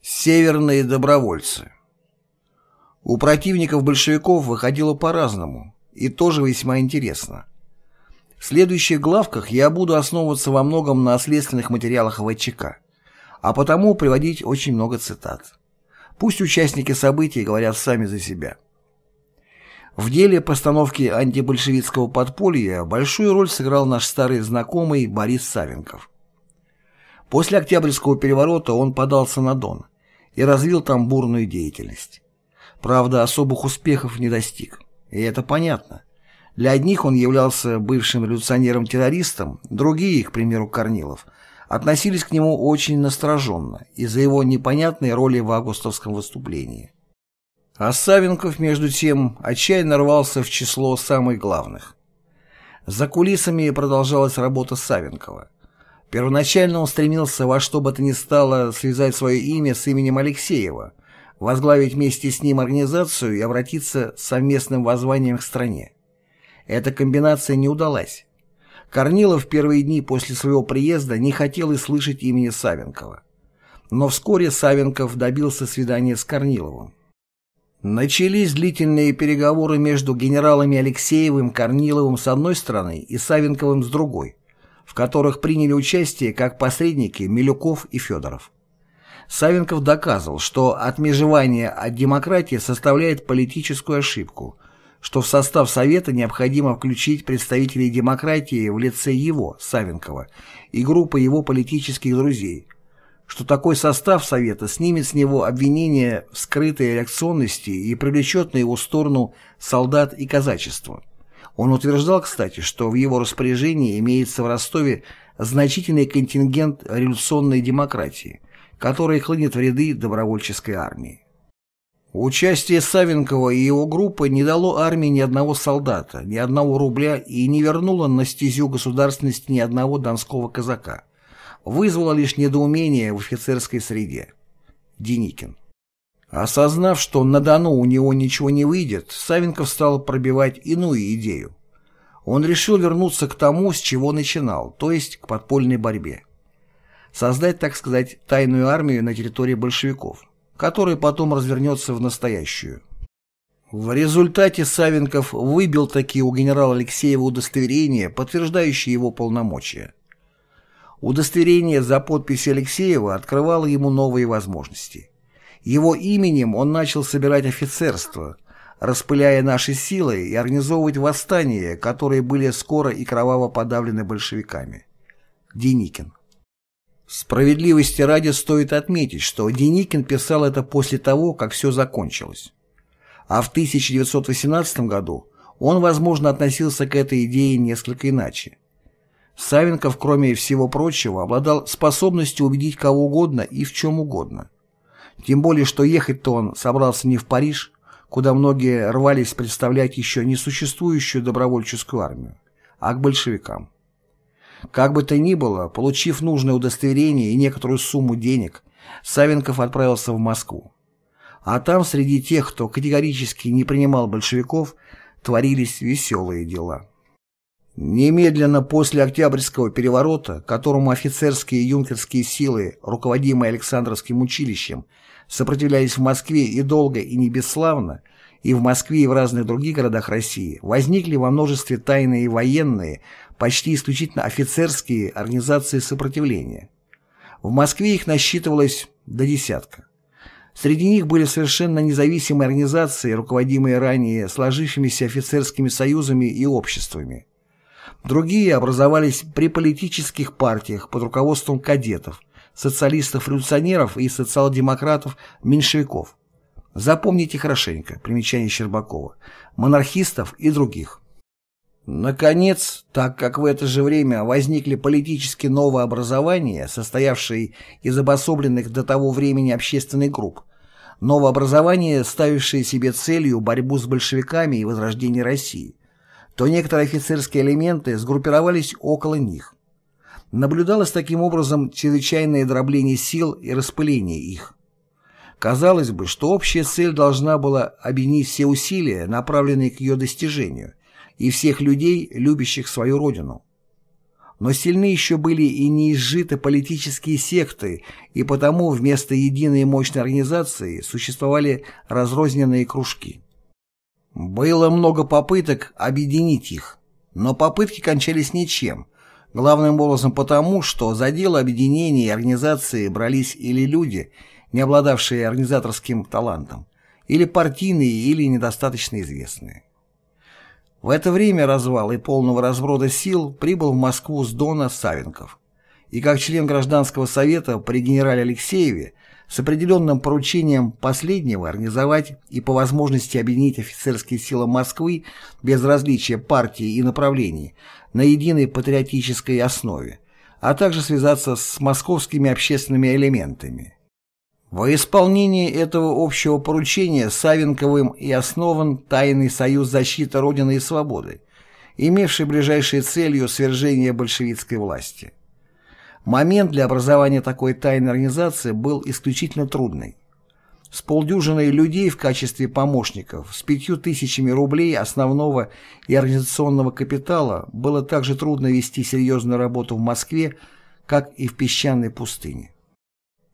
Северные добровольцы У противников большевиков выходило по-разному, и тоже весьма интересно. В следующих главках я буду основываться во многом на следственных материалах ВЧК, а потому приводить очень много цитат. Пусть участники событий говорят сами за себя. В деле постановки антибольшевистского подполья большую роль сыграл наш старый знакомый Борис Савенков. После Октябрьского переворота он подался на Дон и развил там бурную деятельность. Правда, особых успехов не достиг. И это понятно. Для одних он являлся бывшим революционером-террористом, другие, к примеру, Корнилов, относились к нему очень настороженно из-за его непонятной роли в августовском выступлении. А Савенков, между тем, отчаянно рвался в число самых главных. За кулисами продолжалась работа Савенкова. Первоначально он стремился во что бы то ни стало связать свое имя с именем Алексеева, возглавить вместе с ним организацию и обратиться совместным воззванием к стране. Эта комбинация не удалась. Корнилов в первые дни после своего приезда не хотел и слышать имени Савенкова. Но вскоре Савенков добился свидания с Корниловым. Начались длительные переговоры между генералами Алексеевым, Корниловым с одной стороны и Савенковым с другой в которых приняли участие как посредники Милюков и Федоров. Савенков доказывал, что отмежевание от демократии составляет политическую ошибку, что в состав Совета необходимо включить представителей демократии в лице его, Савенкова, и группы его политических друзей, что такой состав Совета снимет с него обвинения в скрытой реакционности и привлечет на его сторону солдат и казачество. Он утверждал, кстати, что в его распоряжении имеется в Ростове значительный контингент революционной демократии, который хлынет в ряды добровольческой армии. Участие Савенкова и его группы не дало армии ни одного солдата, ни одного рубля и не вернуло на стезю государственности ни одного донского казака. Вызвало лишь недоумение в офицерской среде. Деникин. Осознав, что на Дону у него ничего не выйдет, Савенков стал пробивать иную идею. Он решил вернуться к тому, с чего начинал, то есть к подпольной борьбе. Создать, так сказать, тайную армию на территории большевиков, которая потом развернется в настоящую. В результате Савенков выбил такие у генерала Алексеева удостоверения, подтверждающие его полномочия. Удостоверение за подписью Алексеева открывало ему новые возможности. Его именем он начал собирать офицерство, распыляя наши силы и организовывать восстания, которые были скоро и кроваво подавлены большевиками. Деникин. Справедливости ради стоит отметить, что Деникин писал это после того, как все закончилось. А в 1918 году он, возможно, относился к этой идее несколько иначе. Савенков, кроме всего прочего, обладал способностью убедить кого угодно и в чем угодно. Тем более, что ехать-то он собрался не в Париж, куда многие рвались представлять еще не существующую добровольческую армию, а к большевикам. Как бы то ни было, получив нужное удостоверение и некоторую сумму денег, Савенков отправился в Москву. А там среди тех, кто категорически не принимал большевиков, творились веселые дела. Немедленно после Октябрьского переворота, которому офицерские и юнкерские силы, руководимые Александровским училищем, сопротивлялись в Москве и долго, и не бесславно, и в Москве, и в разных других городах России, возникли во множестве тайные военные, почти исключительно офицерские организации сопротивления. В Москве их насчитывалось до десятка. Среди них были совершенно независимые организации, руководимые ранее сложившимися офицерскими союзами и обществами. Другие образовались при политических партиях под руководством кадетов, социалистов-революционеров и социал-демократов-меньшевиков. Запомните хорошенько, примечание Щербакова, монархистов и других. Наконец, так как в это же время возникли политически новые образования, состоявшие из обособленных до того времени общественных групп, новообразования, ставившие себе целью борьбу с большевиками и возрождение России, то некоторые офицерские элементы сгруппировались около них. Наблюдалось таким образом чрезвычайное дробление сил и распыление их. Казалось бы, что общая цель должна была объединить все усилия, направленные к ее достижению, и всех людей, любящих свою родину. Но сильны еще были и неизжиты политические секты, и потому вместо единой мощной организации существовали разрозненные кружки. Было много попыток объединить их, но попытки кончались ничем, главным образом потому, что за дело объединения и организации брались или люди, не обладавшие организаторским талантом, или партийные, или недостаточно известные. В это время развала и полного разброда сил прибыл в Москву с Дона Савенков. И как член гражданского совета при генерале Алексееве с определенным поручением последнего организовать и по возможности объединить офицерские силы Москвы без различия партии и направлений на единой патриотической основе, а также связаться с московскими общественными элементами. Во исполнении этого общего поручения Савенковым и основан Тайный союз защиты Родины и Свободы, имевший ближайшей целью свержение большевистской власти. Момент для образования такой тайной организации был исключительно трудный. С полдюжиной людей в качестве помощников, с пятью тысячами рублей основного и организационного капитала было так же трудно вести серьезную работу в Москве, как и в песчаной пустыне.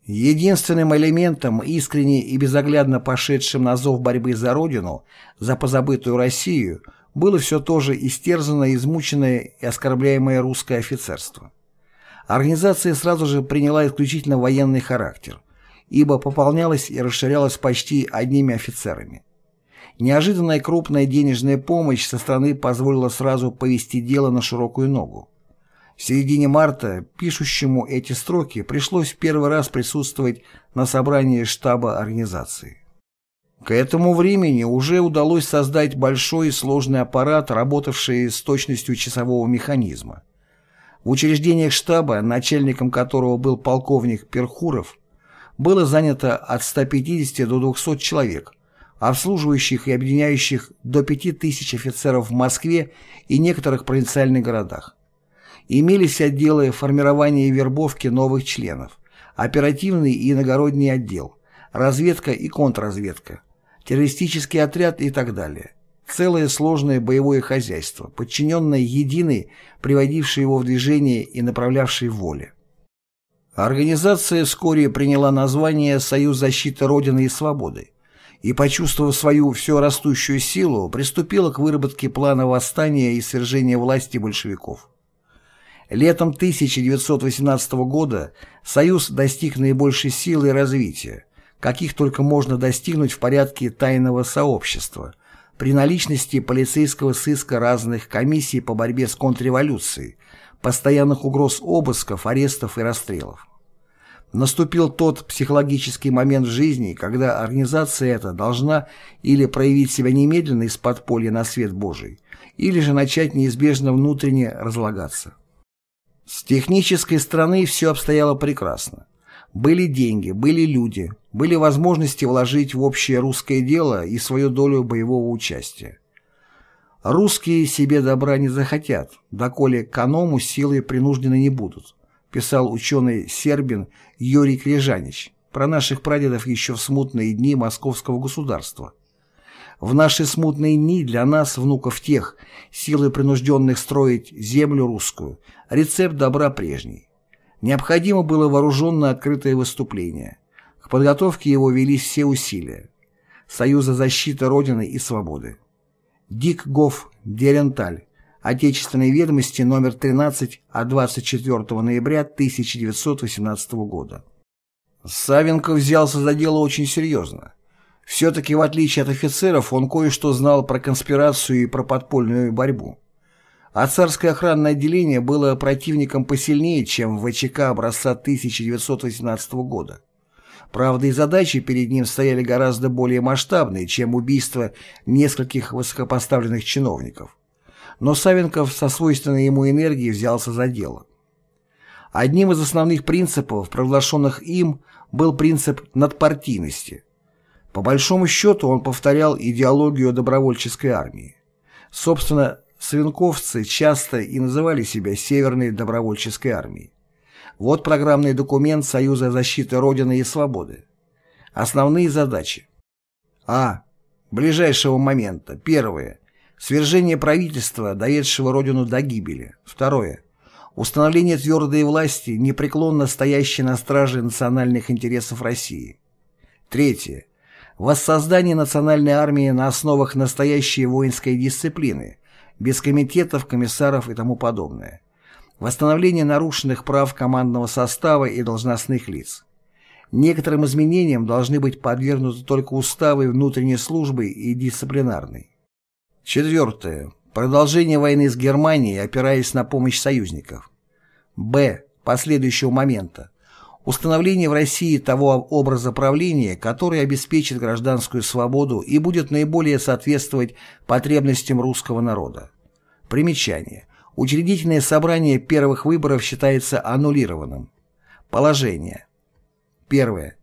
Единственным элементом, искренне и безоглядно пошедшим на зов борьбы за Родину, за позабытую Россию, было все то же истерзанное, измученное и оскорбляемое русское офицерство. Организация сразу же приняла исключительно военный характер, ибо пополнялась и расширялась почти одними офицерами. Неожиданная крупная денежная помощь со стороны позволила сразу повести дело на широкую ногу. В середине марта пишущему эти строки пришлось в первый раз присутствовать на собрании штаба организации. К этому времени уже удалось создать большой и сложный аппарат, работавший с точностью часового механизма. В учреждениях штаба, начальником которого был полковник Перхуров, было занято от 150 до 200 человек, обслуживающих и объединяющих до 5000 офицеров в Москве и некоторых провинциальных городах. Имелись отделы формирования и вербовки новых членов, оперативный и иногородний отдел, разведка и контрразведка, террористический отряд и так далее. Целое сложное боевое хозяйство, подчиненное единой, приводившей его в движение и направлявшей воле. Организация вскоре приняла название «Союз защиты Родины и Свободы» и, почувствовав свою все растущую силу, приступила к выработке плана восстания и свержения власти большевиков. Летом 1918 года Союз достиг наибольшей силы и развития, каких только можно достигнуть в порядке тайного сообщества, при наличности полицейского сыска разных комиссий по борьбе с контрреволюцией, постоянных угроз обысков, арестов и расстрелов. Наступил тот психологический момент в жизни, когда организация эта должна или проявить себя немедленно из подполья на свет Божий, или же начать неизбежно внутренне разлагаться. С технической стороны все обстояло прекрасно. Были деньги, были люди, были возможности вложить в общее русское дело и свою долю боевого участия. «Русские себе добра не захотят, доколе к аному силой принуждены не будут», писал ученый Сербин Юрий Крижанич про наших прадедов еще в смутные дни московского государства. В наши смутные дни для нас, внуков тех, силы принужденных строить землю русскую, рецепт добра прежний. Необходимо было вооруженное открытое выступление. К подготовке его велись все усилия. Союза защиты Родины и Свободы. Дик Гофф, Деренталь. Отечественные ведомости номер 13 от 24 ноября 1918 года. Савенко взялся за дело очень серьезно. Все-таки, в отличие от офицеров, он кое-что знал про конспирацию и про подпольную борьбу. А царское охранное отделение было противником посильнее, чем ВЧК образца 1918 года. Правда, и задачи перед ним стояли гораздо более масштабные, чем убийство нескольких высокопоставленных чиновников. Но Савенков со свойственной ему энергией взялся за дело. Одним из основных принципов, провозглашенных им, был принцип надпартийности – по большому счету он повторял идеологию добровольческой армии. Собственно, свинковцы часто и называли себя Северной добровольческой армией. Вот программный документ Союза защиты Родины и Свободы. Основные задачи. А. Ближайшего момента. Первое. Свержение правительства, доведшего Родину до гибели. Второе. Установление твердой власти, непреклонно стоящей на страже национальных интересов России. Третье. Воссоздание национальной армии на основах настоящей воинской дисциплины, без комитетов, комиссаров и тому подобное. Восстановление нарушенных прав командного состава и должностных лиц. Некоторым изменениям должны быть подвергнуты только уставы внутренней службы и дисциплинарной. Четвертое. Продолжение войны с Германией, опираясь на помощь союзников. Б. Последующего момента. Установление в России того образа правления, который обеспечит гражданскую свободу и будет наиболее соответствовать потребностям русского народа. Примечание. Учредительное собрание первых выборов считается аннулированным. Положение. Первое.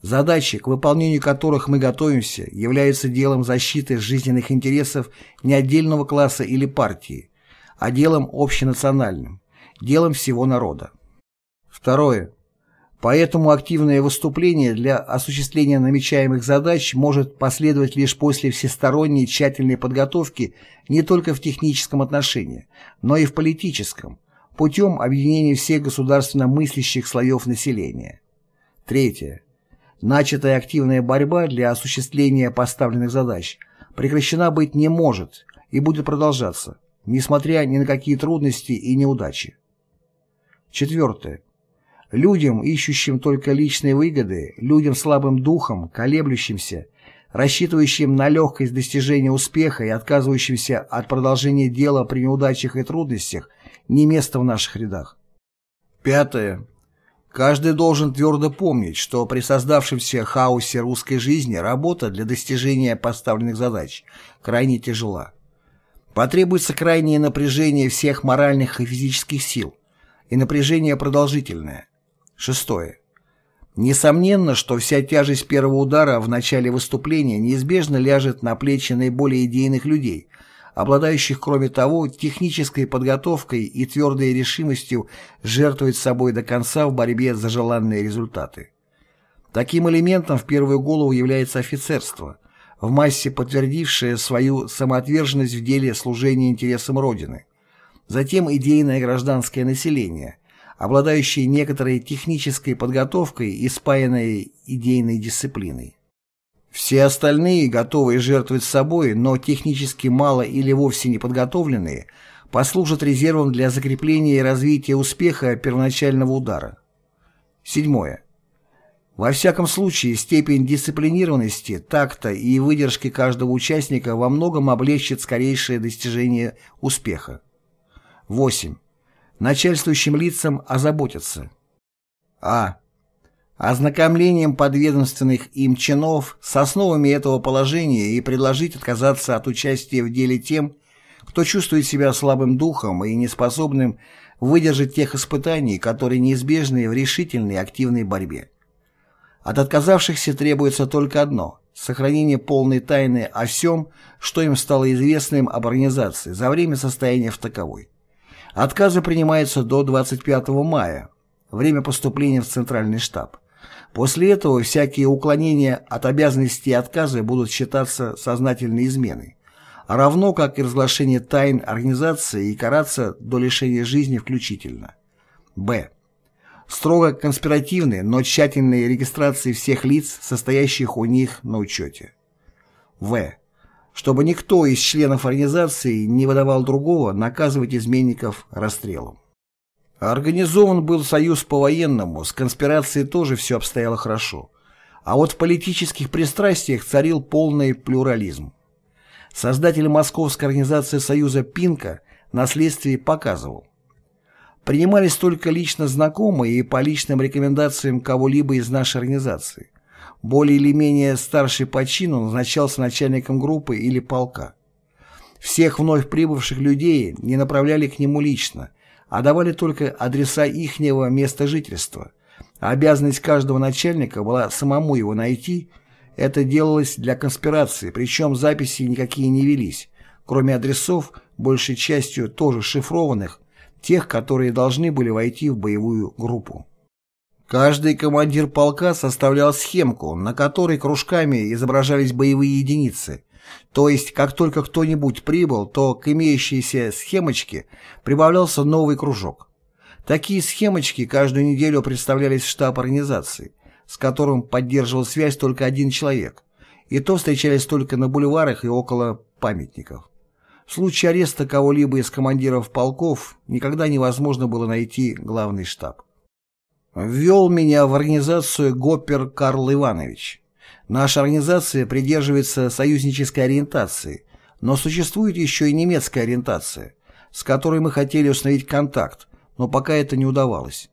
Задачи, к выполнению которых мы готовимся, являются делом защиты жизненных интересов не отдельного класса или партии, а делом общенациональным, делом всего народа. Второе. Поэтому активное выступление для осуществления намечаемых задач может последовать лишь после всесторонней тщательной подготовки не только в техническом отношении, но и в политическом, путем объединения всех государственно мыслящих слоев населения. Третье. Начатая активная борьба для осуществления поставленных задач прекращена быть не может и будет продолжаться, несмотря ни на какие трудности и неудачи. Четвертое. Людям, ищущим только личные выгоды, людям слабым духом, колеблющимся, рассчитывающим на легкость достижения успеха и отказывающимся от продолжения дела при неудачах и трудностях, не место в наших рядах. Пятое. Каждый должен твердо помнить, что при создавшемся хаосе русской жизни работа для достижения поставленных задач крайне тяжела. Потребуется крайнее напряжение всех моральных и физических сил, и напряжение продолжительное. Шестое. Несомненно, что вся тяжесть первого удара в начале выступления неизбежно ляжет на плечи наиболее идейных людей, обладающих, кроме того, технической подготовкой и твердой решимостью жертвовать собой до конца в борьбе за желанные результаты. Таким элементом в первую голову является офицерство, в массе подтвердившее свою самоотверженность в деле служения интересам Родины. Затем идейное гражданское население – обладающие некоторой технической подготовкой и спаянной идейной дисциплиной. Все остальные, готовые жертвовать собой, но технически мало или вовсе не подготовленные, послужат резервом для закрепления и развития успеха первоначального удара. Седьмое. Во всяком случае, степень дисциплинированности, такта и выдержки каждого участника во многом облегчит скорейшее достижение успеха. 8 начальствующим лицам озаботиться. А. Ознакомлением подведомственных им чинов с основами этого положения и предложить отказаться от участия в деле тем, кто чувствует себя слабым духом и неспособным выдержать тех испытаний, которые неизбежны в решительной активной борьбе. От отказавшихся требуется только одно – сохранение полной тайны о всем, что им стало известным об организации за время состояния в таковой. Отказы принимаются до 25 мая, время поступления в Центральный штаб. После этого всякие уклонения от обязанностей и отказы будут считаться сознательной изменой, равно как и разглашение тайн организации и караться до лишения жизни включительно. Б. Строго конспиративной, но тщательной регистрации всех лиц, состоящих у них на учете. В чтобы никто из членов организации не выдавал другого наказывать изменников расстрелом. Организован был союз по-военному, с конспирацией тоже все обстояло хорошо. А вот в политических пристрастиях царил полный плюрализм. Создатель Московской организации Союза Пинка на следствии показывал. Принимались только лично знакомые и по личным рекомендациям кого-либо из нашей организации более или менее старший по чину назначался начальником группы или полка. Всех вновь прибывших людей не направляли к нему лично, а давали только адреса ихнего места жительства. Обязанность каждого начальника была самому его найти. Это делалось для конспирации, причем записи никакие не велись, кроме адресов, большей частью тоже шифрованных, тех, которые должны были войти в боевую группу. Каждый командир полка составлял схемку, на которой кружками изображались боевые единицы. То есть, как только кто-нибудь прибыл, то к имеющейся схемочке прибавлялся новый кружок. Такие схемочки каждую неделю представлялись в штаб организации, с которым поддерживал связь только один человек, и то встречались только на бульварах и около памятников. В случае ареста кого-либо из командиров полков никогда невозможно было найти главный штаб. Ввел меня в организацию Гоппер Карл Иванович. Наша организация придерживается союзнической ориентации, но существует еще и немецкая ориентация, с которой мы хотели установить контакт, но пока это не удавалось.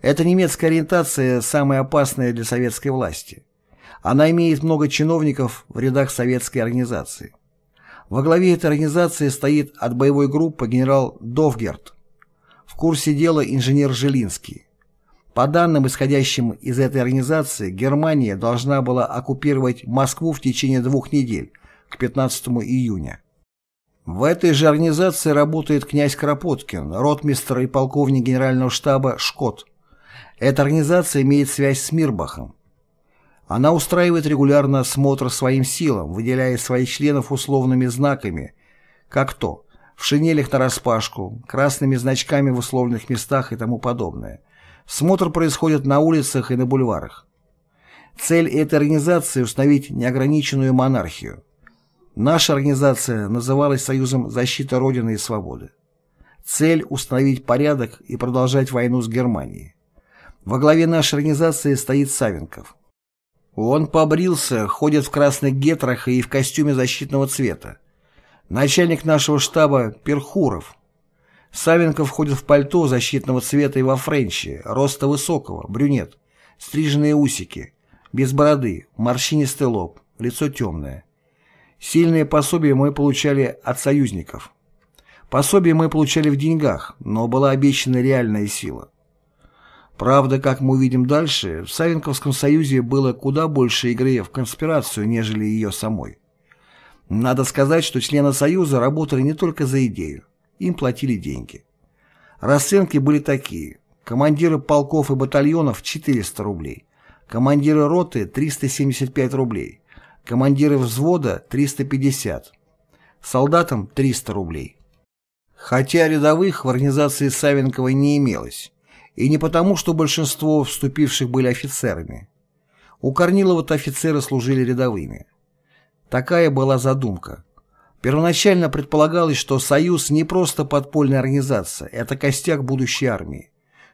Эта немецкая ориентация самая опасная для советской власти. Она имеет много чиновников в рядах советской организации. Во главе этой организации стоит от боевой группы генерал Довгерт. В курсе дела инженер Жилинский. По данным, исходящим из этой организации, Германия должна была оккупировать Москву в течение двух недель, к 15 июня. В этой же организации работает князь Кропоткин, ротмистр и полковник генерального штаба Шкот. Эта организация имеет связь с Мирбахом. Она устраивает регулярно осмотр своим силам, выделяя своих членов условными знаками, как то в шинелях нараспашку, красными значками в условных местах и тому подобное. Смотр происходит на улицах и на бульварах. Цель этой организации – установить неограниченную монархию. Наша организация называлась Союзом защиты Родины и Свободы. Цель – установить порядок и продолжать войну с Германией. Во главе нашей организации стоит Савенков. Он побрился, ходит в красных гетрах и в костюме защитного цвета. Начальник нашего штаба Перхуров. Савенков ходит в пальто защитного цвета и во френче, роста высокого, брюнет, стриженные усики, без бороды, морщинистый лоб, лицо темное. Сильные пособия мы получали от союзников. Пособие мы получали в деньгах, но была обещана реальная сила. Правда, как мы увидим дальше, в Савенковском союзе было куда больше игры в конспирацию, нежели ее самой. Надо сказать, что члены союза работали не только за идею, им платили деньги. Расценки были такие. Командиры полков и батальонов 400 рублей, командиры роты 375 рублей, командиры взвода 350, солдатам 300 рублей. Хотя рядовых в организации Савенкова не имелось. И не потому, что большинство вступивших были офицерами. У Корнилова-то офицеры служили рядовыми. Такая была задумка. Первоначально предполагалось, что Союз не просто подпольная организация, это костяк будущей армии.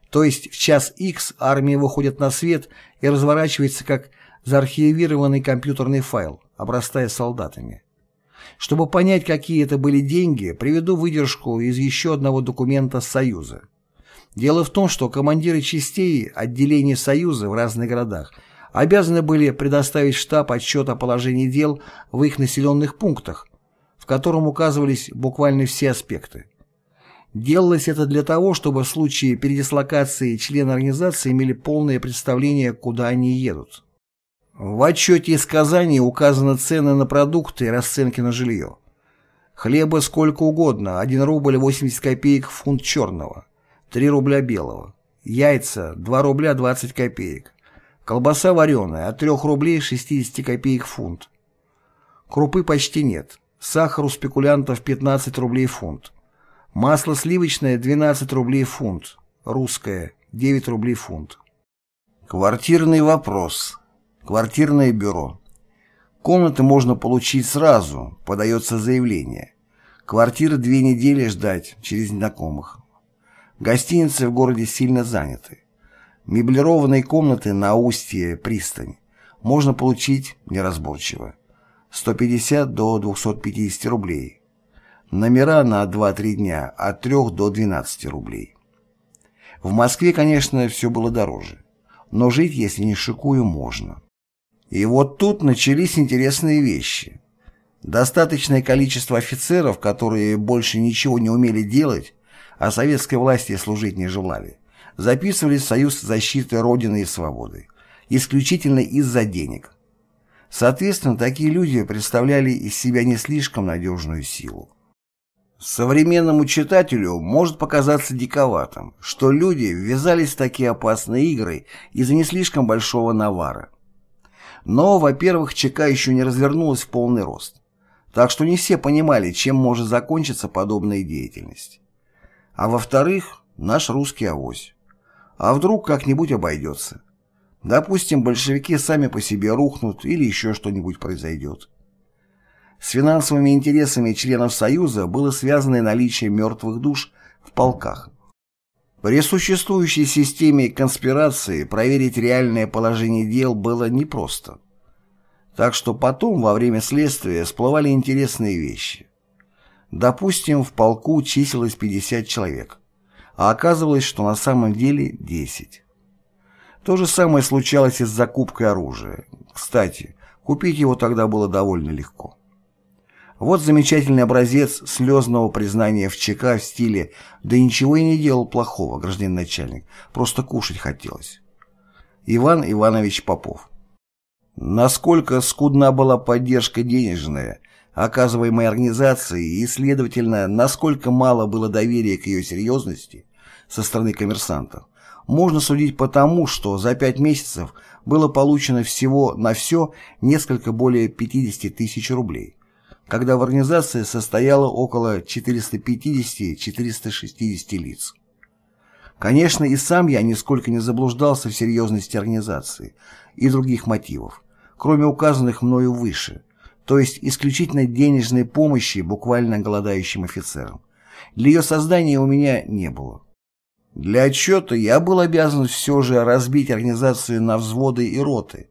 То есть в час X армия выходит на свет и разворачивается как заархивированный компьютерный файл, обрастая солдатами. Чтобы понять, какие это были деньги, приведу выдержку из еще одного документа Союза. Дело в том, что командиры частей отделений Союза в разных городах обязаны были предоставить штаб отчет о положении дел в их населенных пунктах, котором указывались буквально все аспекты. Делалось это для того, чтобы в случае передислокации члены организации имели полное представление, куда они едут. В отчете из Казани указаны цены на продукты и расценки на жилье. Хлеба сколько угодно, 1 рубль 80 копеек фунт черного. 3 рубля белого. Яйца 2 рубля 20 копеек. Колбаса вареная от 3 рублей 60 копеек фунт. Крупы почти нет. Сахар у спекулянтов 15 рублей фунт. Масло сливочное 12 рублей фунт. Русское 9 рублей фунт. Квартирный вопрос. Квартирное бюро. Комнаты можно получить сразу, подается заявление. Квартиры две недели ждать через знакомых. Гостиницы в городе сильно заняты. Меблированные комнаты на устье пристань можно получить неразборчиво. 150 до 250 рублей. Номера на 2-3 дня от 3 до 12 рублей. В Москве, конечно, все было дороже. Но жить, если не шикую, можно. И вот тут начались интересные вещи. Достаточное количество офицеров, которые больше ничего не умели делать, а советской власти служить не желали, записывались в Союз защиты Родины и Свободы, исключительно из-за денег. Соответственно, такие люди представляли из себя не слишком надежную силу. Современному читателю может показаться диковатым, что люди ввязались в такие опасные игры из-за не слишком большого навара. Но, во-первых, ЧК еще не развернулась в полный рост, так что не все понимали, чем может закончиться подобная деятельность. А во-вторых, Наш русский авось. А вдруг как-нибудь обойдется? Допустим, большевики сами по себе рухнут или еще что-нибудь произойдет. С финансовыми интересами членов Союза было связано наличие мертвых душ в полках. При существующей системе конспирации проверить реальное положение дел было непросто. Так что потом, во время следствия, всплывали интересные вещи. Допустим, в полку числилось 50 человек, а оказывалось, что на самом деле 10. То же самое случалось и с закупкой оружия. Кстати, купить его тогда было довольно легко. Вот замечательный образец слезного признания в ЧК в стиле «Да ничего и не делал плохого, гражданин начальник, просто кушать хотелось». Иван Иванович Попов Насколько скудна была поддержка денежная, оказываемая организацией, и, следовательно, насколько мало было доверия к ее серьезности со стороны коммерсантов, можно судить по тому, что за пять месяцев было получено всего на все несколько более 50 тысяч рублей когда в организации состояло около 450-460 лиц. Конечно, и сам я нисколько не заблуждался в серьезности организации и других мотивов, кроме указанных мною выше, то есть исключительно денежной помощи буквально голодающим офицерам. Для ее создания у меня не было. Для отчета я был обязан все же разбить организацию на взводы и роты,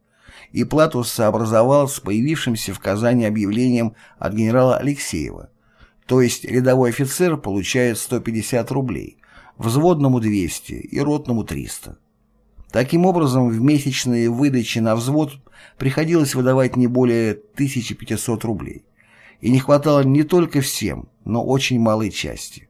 и плату сообразовал с появившимся в Казани объявлением от генерала Алексеева. То есть рядовой офицер получает 150 рублей, взводному 200 и ротному 300. Таким образом, в месячные выдачи на взвод приходилось выдавать не более 1500 рублей. И не хватало не только всем, но очень малой части.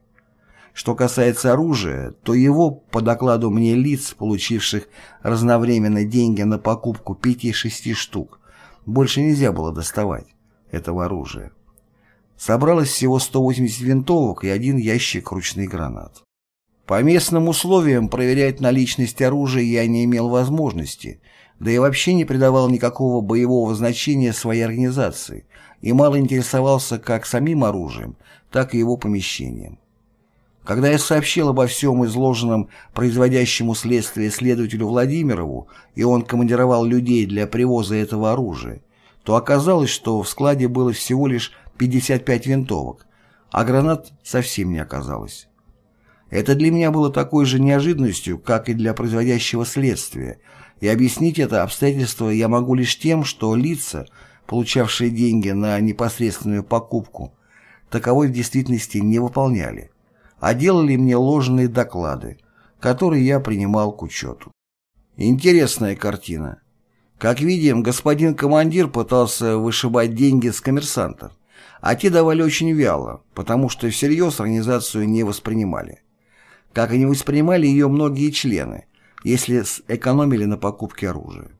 Что касается оружия, то его, по докладу мне лиц, получивших разновременно деньги на покупку 5-6 штук, больше нельзя было доставать этого оружия. Собралось всего 180 винтовок и один ящик ручных гранат. По местным условиям проверять наличность оружия я не имел возможности, да и вообще не придавал никакого боевого значения своей организации и мало интересовался как самим оружием, так и его помещением. Когда я сообщил обо всем изложенном производящему следствие следователю Владимирову, и он командировал людей для привоза этого оружия, то оказалось, что в складе было всего лишь 55 винтовок, а гранат совсем не оказалось. Это для меня было такой же неожиданностью, как и для производящего следствия, и объяснить это обстоятельство я могу лишь тем, что лица, получавшие деньги на непосредственную покупку, таковой в действительности не выполняли а делали мне ложные доклады, которые я принимал к учету. Интересная картина. Как видим, господин командир пытался вышибать деньги с коммерсантов, а те давали очень вяло, потому что всерьез организацию не воспринимали. Как и не воспринимали ее многие члены, если экономили на покупке оружия.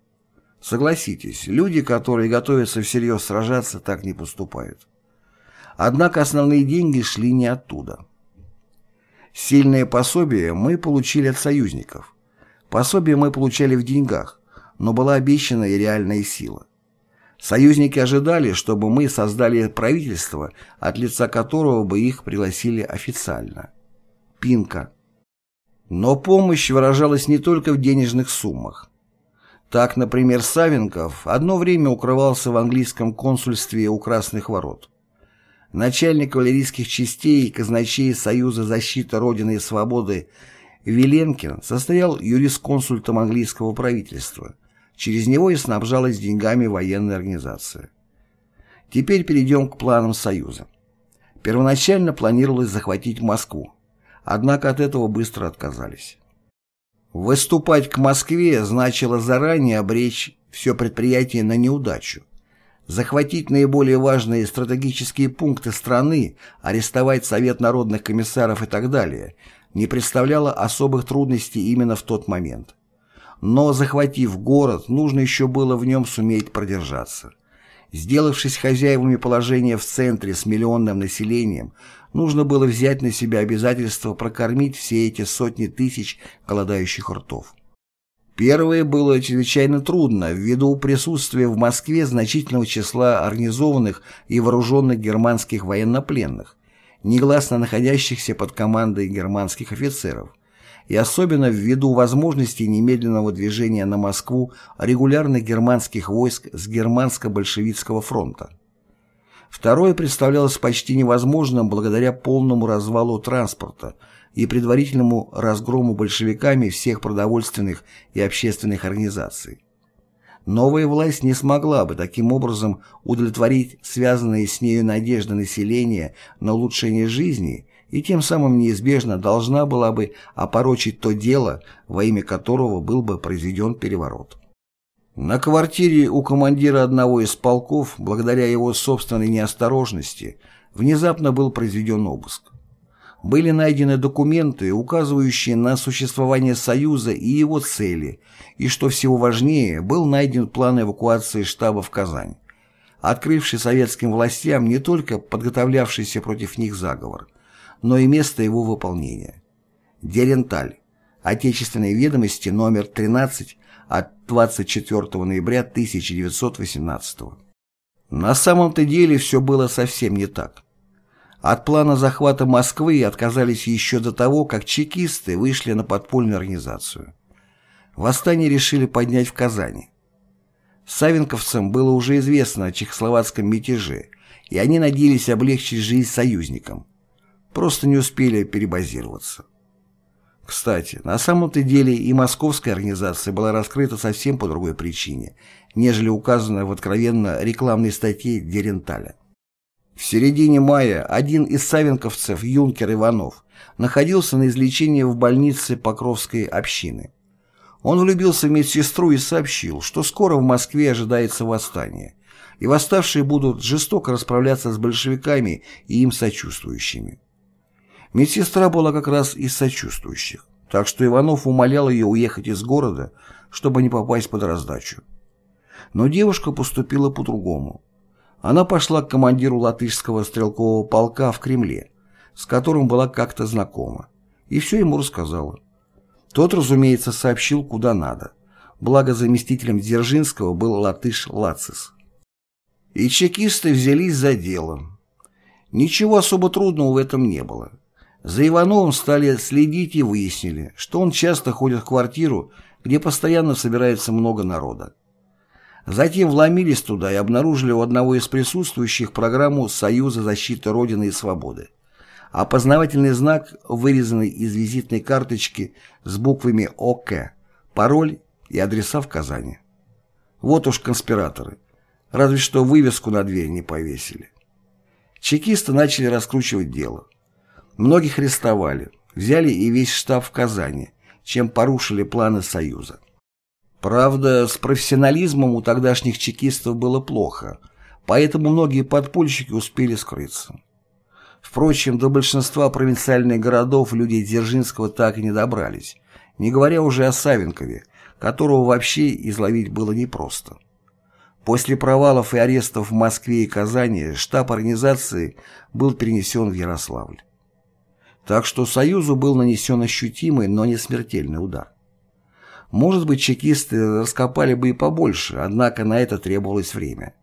Согласитесь, люди, которые готовятся всерьез сражаться, так не поступают. Однако основные деньги шли не оттуда. Сильное пособие мы получили от союзников. Пособие мы получали в деньгах, но была обещана и реальная сила. Союзники ожидали, чтобы мы создали правительство, от лица которого бы их пригласили официально. Пинка. Но помощь выражалась не только в денежных суммах. Так, например, Савенков одно время укрывался в английском консульстве у Красных Ворот. Начальник кавалерийских частей и казначей Союза защиты Родины и Свободы Виленкин состоял юрисконсультом английского правительства. Через него и снабжалась деньгами военная организация. Теперь перейдем к планам Союза. Первоначально планировалось захватить Москву, однако от этого быстро отказались. Выступать к Москве значило заранее обречь все предприятие на неудачу, захватить наиболее важные стратегические пункты страны, арестовать Совет народных комиссаров и так далее, не представляло особых трудностей именно в тот момент. Но, захватив город, нужно еще было в нем суметь продержаться. Сделавшись хозяевами положения в центре с миллионным населением, нужно было взять на себя обязательство прокормить все эти сотни тысяч голодающих ртов. Первое было чрезвычайно трудно ввиду присутствия в Москве значительного числа организованных и вооруженных германских военнопленных, негласно находящихся под командой германских офицеров, и особенно ввиду возможности немедленного движения на Москву регулярных германских войск с германско-большевистского фронта. Второе представлялось почти невозможным благодаря полному развалу транспорта и предварительному разгрому большевиками всех продовольственных и общественных организаций. Новая власть не смогла бы таким образом удовлетворить связанные с нею надежды населения на улучшение жизни и тем самым неизбежно должна была бы опорочить то дело, во имя которого был бы произведен переворот. На квартире у командира одного из полков, благодаря его собственной неосторожности, внезапно был произведен обыск были найдены документы, указывающие на существование Союза и его цели, и, что всего важнее, был найден план эвакуации штаба в Казань, открывший советским властям не только подготовлявшийся против них заговор, но и место его выполнения. Деренталь. Отечественные ведомости номер 13 от 24 ноября 1918 На самом-то деле все было совсем не так. От плана захвата Москвы отказались еще до того, как чекисты вышли на подпольную организацию. Восстание решили поднять в Казани. Савенковцам было уже известно о чехословацком мятеже, и они надеялись облегчить жизнь союзникам. Просто не успели перебазироваться. Кстати, на самом-то деле и московская организация была раскрыта совсем по другой причине, нежели указанная в откровенно рекламной статье Деренталя. В середине мая один из савенковцев, юнкер Иванов, находился на излечении в больнице Покровской общины. Он влюбился в медсестру и сообщил, что скоро в Москве ожидается восстание, и восставшие будут жестоко расправляться с большевиками и им сочувствующими. Медсестра была как раз из сочувствующих, так что Иванов умолял ее уехать из города, чтобы не попасть под раздачу. Но девушка поступила по-другому. Она пошла к командиру латышского стрелкового полка в Кремле, с которым была как-то знакома, и все ему рассказала. Тот, разумеется, сообщил куда надо, благо заместителем Дзержинского был латыш Лацис. И чекисты взялись за дело. Ничего особо трудного в этом не было. За Ивановым стали следить и выяснили, что он часто ходит в квартиру, где постоянно собирается много народа. Затем вломились туда и обнаружили у одного из присутствующих программу Союза защиты Родины и Свободы. Опознавательный знак, вырезанный из визитной карточки с буквами ОК, пароль и адреса в Казани. Вот уж конспираторы. Разве что вывеску на дверь не повесили. Чекисты начали раскручивать дело. Многих арестовали, взяли и весь штаб в Казани, чем порушили планы Союза. Правда, с профессионализмом у тогдашних чекистов было плохо, поэтому многие подпольщики успели скрыться. Впрочем, до большинства провинциальных городов люди Дзержинского так и не добрались, не говоря уже о Савенкове, которого вообще изловить было непросто. После провалов и арестов в Москве и Казани штаб организации был перенесен в Ярославль. Так что Союзу был нанесен ощутимый, но не смертельный удар. Может быть, чекисты раскопали бы и побольше, однако на это требовалось время.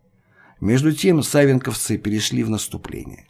Между тем савенковцы перешли в наступление.